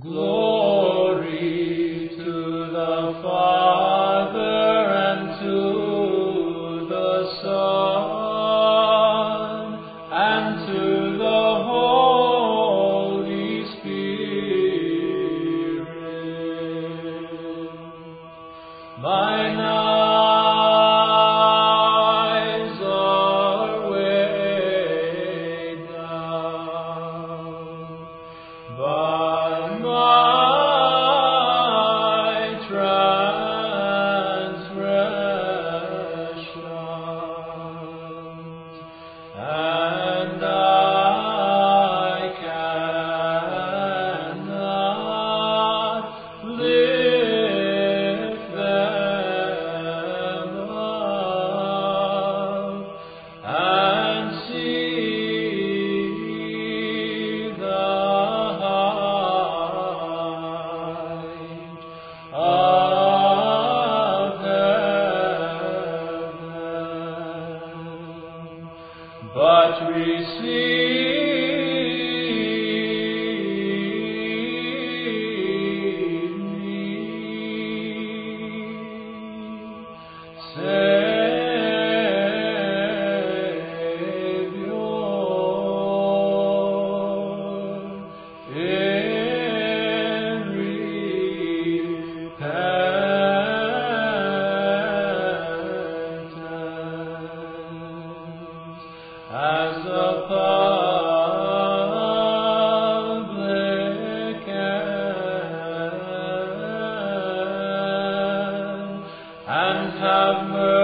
Glory to the Father and to the Son and to the Holy Spirit. Mine eyes and but receive as a public end, and have